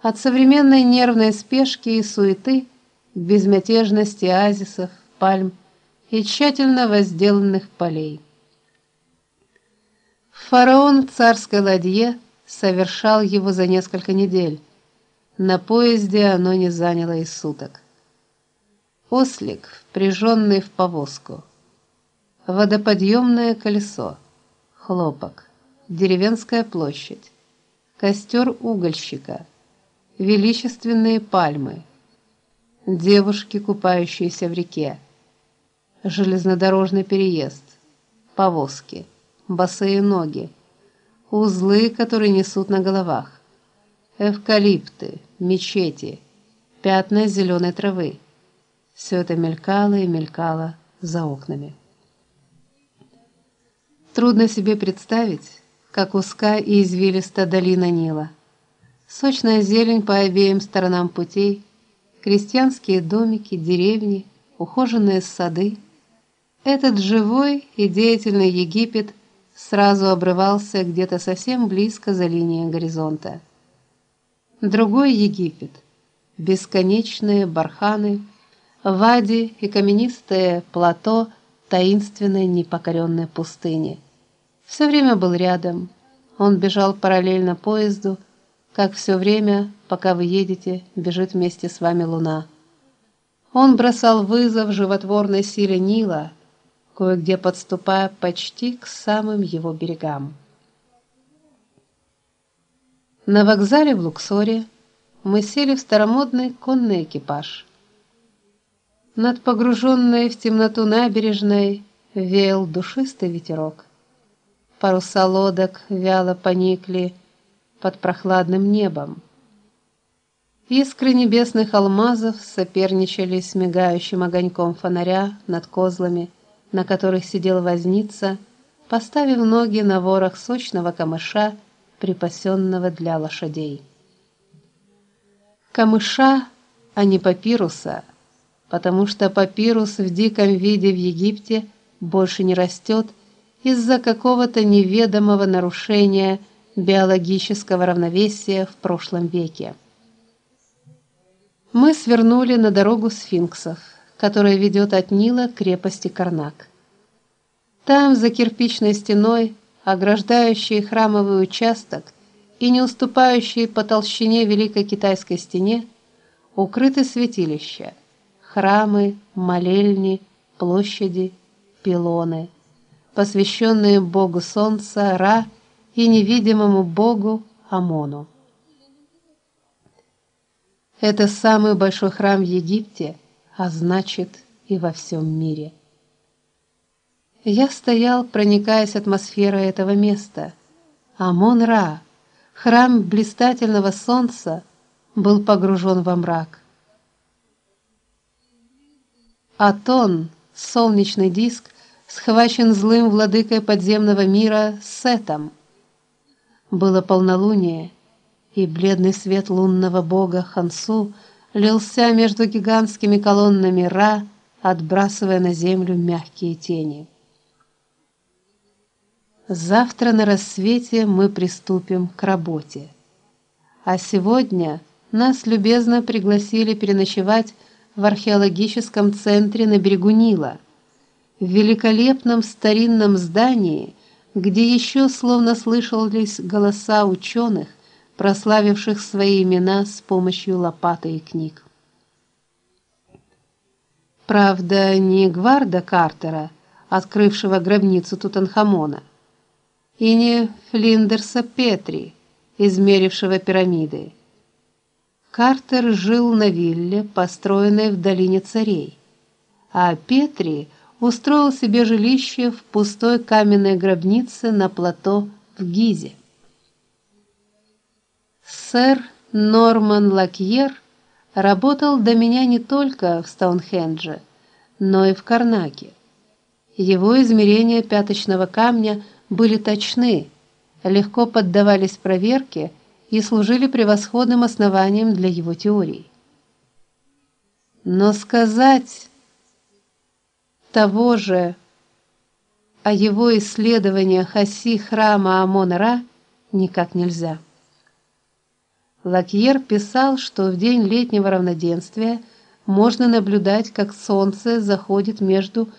От современной нервной спешки и суеты к безмятежности оазисов, пальм и тщательно возделанных полей. Фараон в царской ладье совершал его за несколько недель. На поезде оно не заняло и суток. Ослик, впряженный в повозку. Водоподъемное колесо. Хлопок. Деревенская площадь. Костер угольщика. Величественные пальмы. Девушки, купающиеся в реке. Железнодорожный переезд. Повозки. Босые ноги. Узлы, которые несут на головах. Эвкалипты, мечети, пятна зеленой травы. Все это мелькало и мелькало за окнами. Трудно себе представить, как узка и извилиста долина Нила. Сочная зелень по обеим сторонам путей, крестьянские домики, деревни, ухоженные сады. Этот живой и деятельный Египет сразу обрывался где-то совсем близко за линией горизонта. Другой Египет, бесконечные барханы, вади и каменистое плато таинственной непокоренной пустыни. Все время был рядом. Он бежал параллельно поезду, как все время, пока вы едете, бежит вместе с вами луна. Он бросал вызов животворной силе Нила, кое-где подступая почти к самым его берегам. На вокзале в Луксоре мы сели в старомодный конный экипаж. Над погруженной в темноту набережной веял душистый ветерок. Паруса лодок вяло поникли под прохладным небом. Искры небесных алмазов соперничали с мигающим огоньком фонаря над козлами, на которых сидел возница, поставив ноги на ворох сочного камыша припасенного для лошадей. Камыша, а не папируса, потому что папирус в диком виде в Египте больше не растет из-за какого-то неведомого нарушения биологического равновесия в прошлом веке. Мы свернули на дорогу сфинксов, которая ведет от Нила к крепости Карнак. Там, за кирпичной стеной, ограждающей храмовый участок и не уступающей по толщине Великой Китайской стене, укрыты святилища, храмы, молельни, площади, пилоны, посвященные богу солнца Ра и невидимому богу Амону. Это самый большой храм в Египте, а значит и во всем мире. Я стоял, проникаясь атмосферой этого места. Амон-Ра, храм блистательного солнца, был погружен во мрак. Атон, солнечный диск, схвачен злым владыкой подземного мира Сетом. Было полнолуние, и бледный свет лунного бога Хансу лился между гигантскими колоннами Ра, отбрасывая на землю мягкие тени. Завтра на рассвете мы приступим к работе. А сегодня нас любезно пригласили переночевать в археологическом центре на берегу Нила, в великолепном старинном здании, где еще словно слышались голоса ученых, прославивших свои имена с помощью лопаты и книг. Правда, не Гварда Картера, открывшего гробницу Тутанхамона, и не Флиндерса Петри, измерившего пирамиды. Картер жил на вилле, построенной в долине царей, а Петри устроил себе жилище в пустой каменной гробнице на плато в Гизе. Сэр Норман Лакьер работал до меня не только в Стоунхендже, но и в Карнаке. Его измерения пяточного камня – были точны, легко поддавались проверке и служили превосходным основанием для его теорий. Но сказать того же о его исследованиях оси храма Амон-Ra никак нельзя. Лакьер писал, что в день летнего равноденствия можно наблюдать, как солнце заходит между